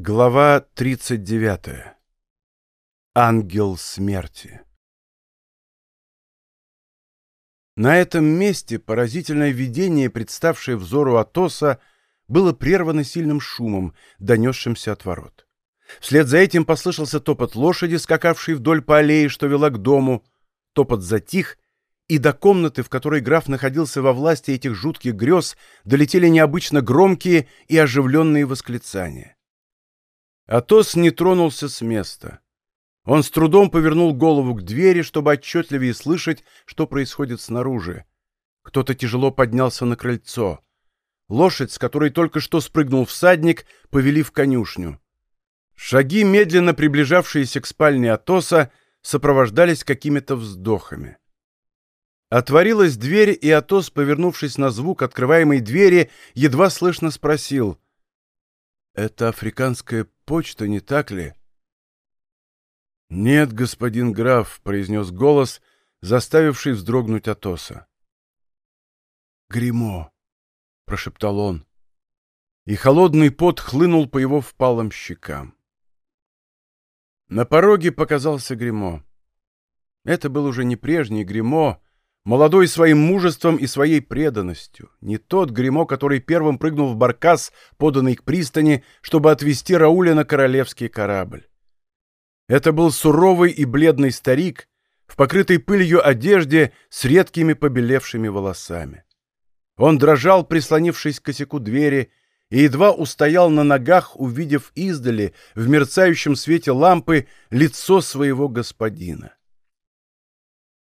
Глава 39. Ангел смерти. На этом месте поразительное видение, представшее взору Атоса, было прервано сильным шумом, донесшимся от ворот. Вслед за этим послышался топот лошади, скакавшей вдоль по аллее, что вела к дому. Топот затих, и до комнаты, в которой граф находился во власти этих жутких грез, долетели необычно громкие и оживленные восклицания. Атос не тронулся с места. Он с трудом повернул голову к двери, чтобы отчетливее слышать, что происходит снаружи. Кто-то тяжело поднялся на крыльцо. Лошадь, с которой только что спрыгнул всадник, повели в конюшню. Шаги, медленно приближавшиеся к спальне Атоса, сопровождались какими-то вздохами. Отворилась дверь, и Атос, повернувшись на звук открываемой двери, едва слышно спросил. «Это африканская почта, не так ли?» «Нет, господин граф», — произнес голос, заставивший вздрогнуть Атоса. «Гримо», — прошептал он, и холодный пот хлынул по его впалым щекам. На пороге показался Гримо. Это был уже не прежний Гримо, молодой своим мужеством и своей преданностью, не тот гримо который первым прыгнул в баркас, поданный к пристани, чтобы отвезти Рауля на королевский корабль. Это был суровый и бледный старик в покрытой пылью одежде с редкими побелевшими волосами. Он дрожал, прислонившись к косяку двери, и едва устоял на ногах, увидев издали, в мерцающем свете лампы, лицо своего господина.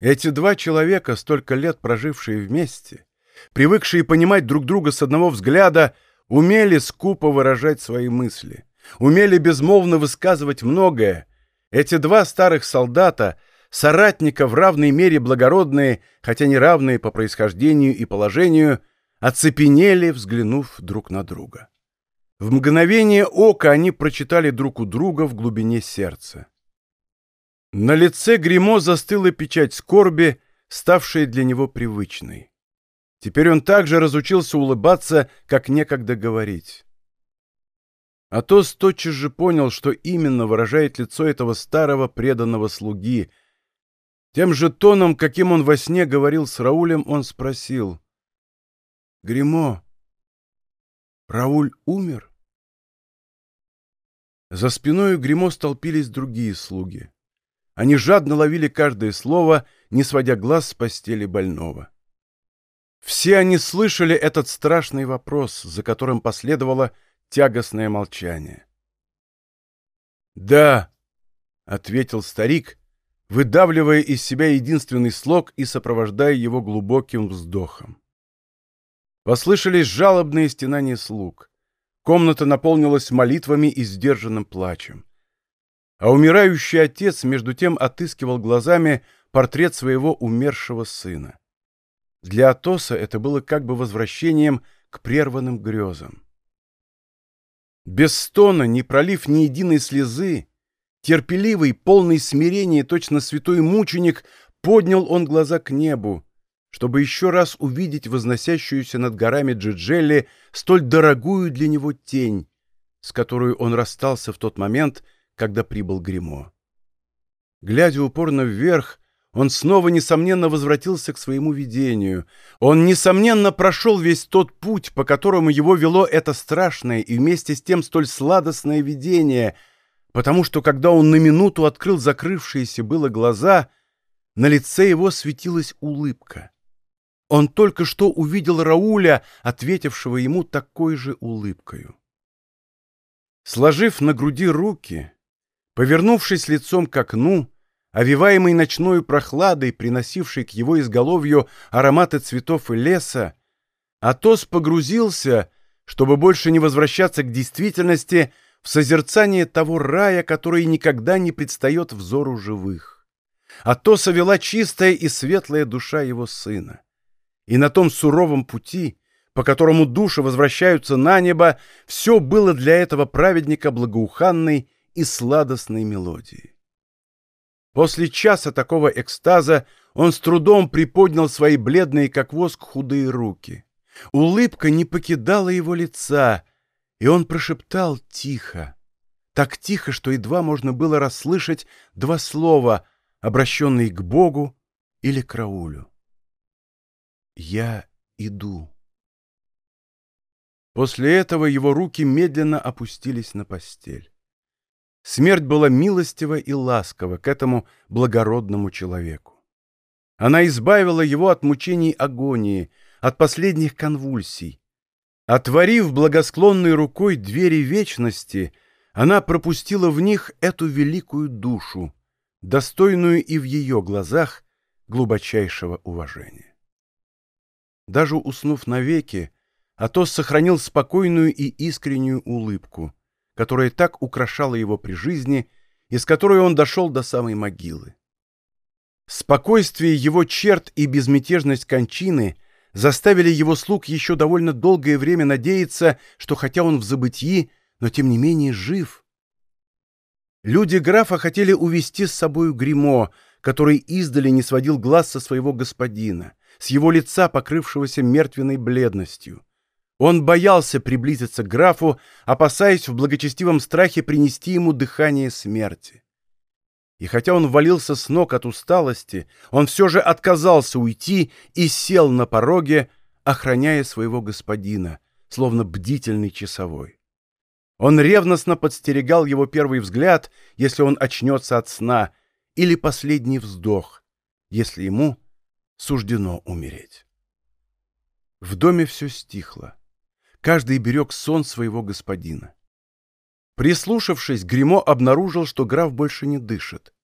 Эти два человека, столько лет прожившие вместе, привыкшие понимать друг друга с одного взгляда, умели скупо выражать свои мысли, умели безмолвно высказывать многое. Эти два старых солдата, соратника в равной мере благородные, хотя не равные по происхождению и положению, оцепенели, взглянув друг на друга. В мгновение ока они прочитали друг у друга в глубине сердца. На лице Гримо застыла печать скорби, ставшая для него привычной. Теперь он также разучился улыбаться, как некогда говорить. Атос тотчас же понял, что именно выражает лицо этого старого преданного слуги. Тем же тоном, каким он во сне говорил с Раулем, он спросил. «Гримо, Рауль умер?» За спиной Гримо столпились другие слуги. Они жадно ловили каждое слово, не сводя глаз с постели больного. Все они слышали этот страшный вопрос, за которым последовало тягостное молчание. «Да», — ответил старик, выдавливая из себя единственный слог и сопровождая его глубоким вздохом. Послышались жалобные стенания слуг. Комната наполнилась молитвами и сдержанным плачем. А умирающий отец между тем отыскивал глазами портрет своего умершего сына. Для Атоса это было как бы возвращением к прерванным грезам. Без стона, не пролив ни единой слезы, терпеливый, полный смирения, точно святой мученик, поднял он глаза к небу, чтобы еще раз увидеть возносящуюся над горами Джиджелли столь дорогую для него тень, с которой он расстался в тот момент, когда прибыл Гримо. Глядя упорно вверх, он снова, несомненно, возвратился к своему видению. Он, несомненно, прошел весь тот путь, по которому его вело это страшное и вместе с тем столь сладостное видение, потому что, когда он на минуту открыл закрывшиеся было глаза, на лице его светилась улыбка. Он только что увидел Рауля, ответившего ему такой же улыбкою. Сложив на груди руки, Повернувшись лицом к окну, овиваемый ночной прохладой, приносившей к его изголовью ароматы цветов и леса, Атос погрузился, чтобы больше не возвращаться к действительности, в созерцание того рая, который никогда не предстает взору живых. Атоса вела чистая и светлая душа его сына. И на том суровом пути, по которому души возвращаются на небо, все было для этого праведника благоуханной и сладостной мелодии. После часа такого экстаза он с трудом приподнял свои бледные, как воск, худые руки. Улыбка не покидала его лица, и он прошептал тихо. так тихо, что едва можно было расслышать два слова, обращенные к Богу или к Раулю. «Я иду». После этого его руки медленно опустились на постель. Смерть была милостива и ласкова к этому благородному человеку. Она избавила его от мучений агонии, от последних конвульсий. Отворив благосклонной рукой двери вечности, она пропустила в них эту великую душу, достойную и в ее глазах глубочайшего уважения. Даже уснув навеки, Атос сохранил спокойную и искреннюю улыбку, которая так украшала его при жизни и с которой он дошел до самой могилы. Спокойствие его черт и безмятежность кончины заставили его слуг еще довольно долгое время надеяться, что хотя он в забытии, но тем не менее жив. Люди графа хотели увести с собою гримо, который издали не сводил глаз со своего господина, с его лица, покрывшегося мертвенной бледностью. Он боялся приблизиться к графу, опасаясь в благочестивом страхе принести ему дыхание смерти. И хотя он валился с ног от усталости, он все же отказался уйти и сел на пороге, охраняя своего господина, словно бдительный часовой. Он ревностно подстерегал его первый взгляд, если он очнется от сна, или последний вздох, если ему суждено умереть. В доме все стихло. Каждый берег сон своего господина. Прислушавшись, Гримо обнаружил, что граф больше не дышит.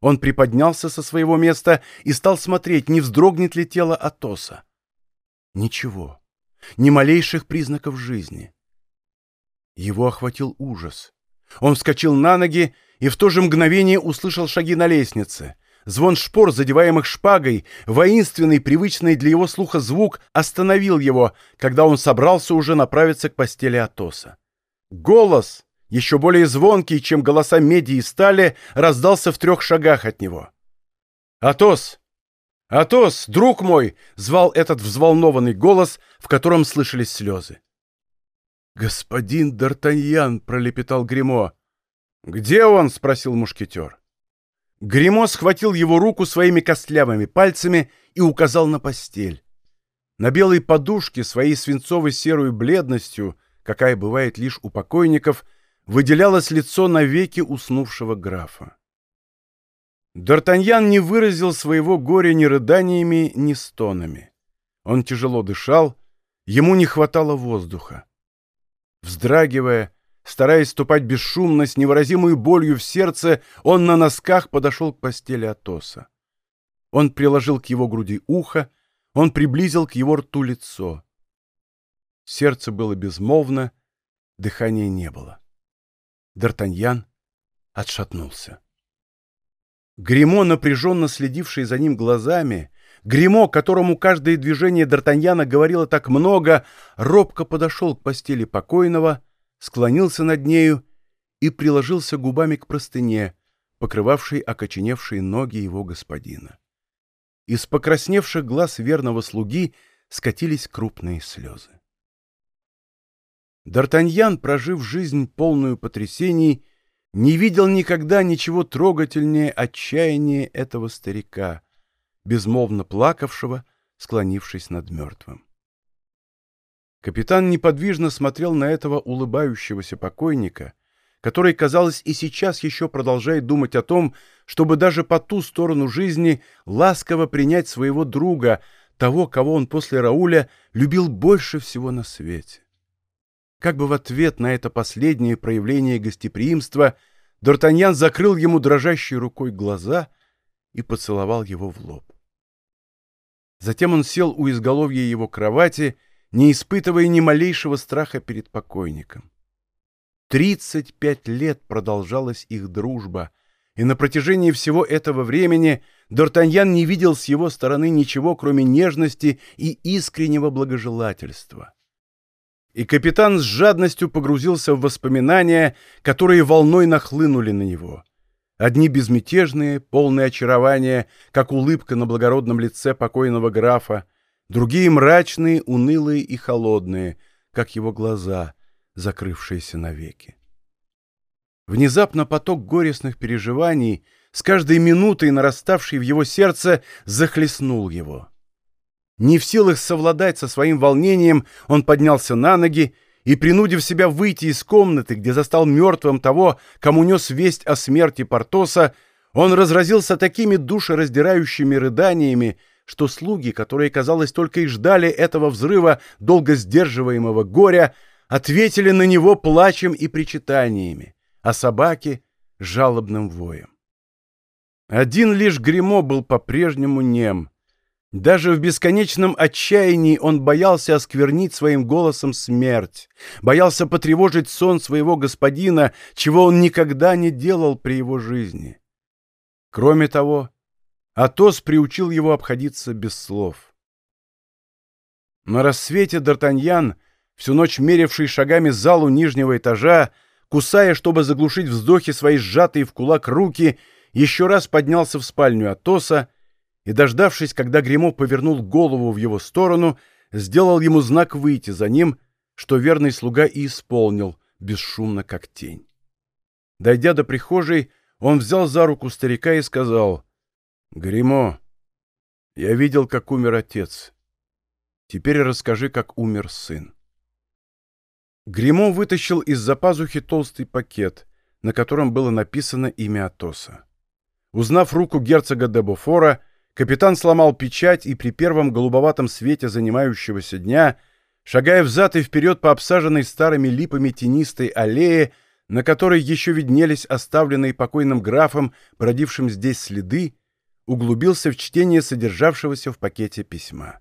Он приподнялся со своего места и стал смотреть, не вздрогнет ли тело Атоса. Ничего, ни малейших признаков жизни. Его охватил ужас. Он вскочил на ноги и в то же мгновение услышал шаги на лестнице. Звон шпор, задеваемых шпагой, воинственный, привычный для его слуха звук остановил его, когда он собрался уже направиться к постели Атоса. Голос, еще более звонкий, чем голоса меди и стали, раздался в трех шагах от него. «Атос! Атос, друг мой!» — звал этот взволнованный голос, в котором слышались слезы. «Господин Д'Артаньян!» — пролепетал Гримо. «Где он?» — спросил мушкетер. Гримо схватил его руку своими костлявыми пальцами и указал на постель. На белой подушке своей свинцово-серой бледностью, какая бывает лишь у покойников, выделялось лицо навеки уснувшего графа. Д'Артаньян не выразил своего горя ни рыданиями, ни стонами. Он тяжело дышал, ему не хватало воздуха. Вздрагивая, Стараясь ступать бесшумно, с невыразимой болью в сердце, он на носках подошел к постели Атоса. Он приложил к его груди ухо, он приблизил к его рту лицо. Сердце было безмолвно, дыхания не было. Д'Артаньян отшатнулся. Гремо, напряженно следивший за ним глазами, Гремо, которому каждое движение Д'Артаньяна говорило так много, робко подошел к постели покойного — склонился над нею и приложился губами к простыне, покрывавшей окоченевшие ноги его господина. Из покрасневших глаз верного слуги скатились крупные слезы. Д'Артаньян, прожив жизнь полную потрясений, не видел никогда ничего трогательнее отчаяния этого старика, безмолвно плакавшего, склонившись над мертвым. Капитан неподвижно смотрел на этого улыбающегося покойника, который, казалось, и сейчас еще продолжает думать о том, чтобы даже по ту сторону жизни ласково принять своего друга, того, кого он после Рауля любил больше всего на свете. Как бы в ответ на это последнее проявление гостеприимства Д'Артаньян закрыл ему дрожащей рукой глаза и поцеловал его в лоб. Затем он сел у изголовья его кровати не испытывая ни малейшего страха перед покойником. Тридцать пять лет продолжалась их дружба, и на протяжении всего этого времени Д'Артаньян не видел с его стороны ничего, кроме нежности и искреннего благожелательства. И капитан с жадностью погрузился в воспоминания, которые волной нахлынули на него. Одни безмятежные, полные очарования, как улыбка на благородном лице покойного графа, другие мрачные, унылые и холодные, как его глаза, закрывшиеся навеки. Внезапно поток горестных переживаний, с каждой минутой нараставший в его сердце, захлестнул его. Не в силах совладать со своим волнением, он поднялся на ноги и, принудив себя выйти из комнаты, где застал мертвым того, кому нес весть о смерти Портоса, он разразился такими душераздирающими рыданиями, что слуги, которые, казалось, только и ждали этого взрыва долго сдерживаемого горя, ответили на него плачем и причитаниями, а собаки — жалобным воем. Один лишь гримо был по-прежнему нем. Даже в бесконечном отчаянии он боялся осквернить своим голосом смерть, боялся потревожить сон своего господина, чего он никогда не делал при его жизни. Кроме того, Атос приучил его обходиться без слов. На рассвете Д'Артаньян, всю ночь меривший шагами залу нижнего этажа, кусая, чтобы заглушить вздохи свои сжатые в кулак руки, еще раз поднялся в спальню Атоса и, дождавшись, когда Гремо повернул голову в его сторону, сделал ему знак выйти за ним, что верный слуга и исполнил, бесшумно как тень. Дойдя до прихожей, он взял за руку старика и сказал, «Гримо, я видел, как умер отец. Теперь расскажи, как умер сын». Гримо вытащил из-за пазухи толстый пакет, на котором было написано имя Атоса. Узнав руку герцога де Буфора, капитан сломал печать и при первом голубоватом свете занимающегося дня, шагая взад и вперед по обсаженной старыми липами тенистой аллее, на которой еще виднелись оставленные покойным графом, бродившим здесь следы, углубился в чтение содержавшегося в пакете письма.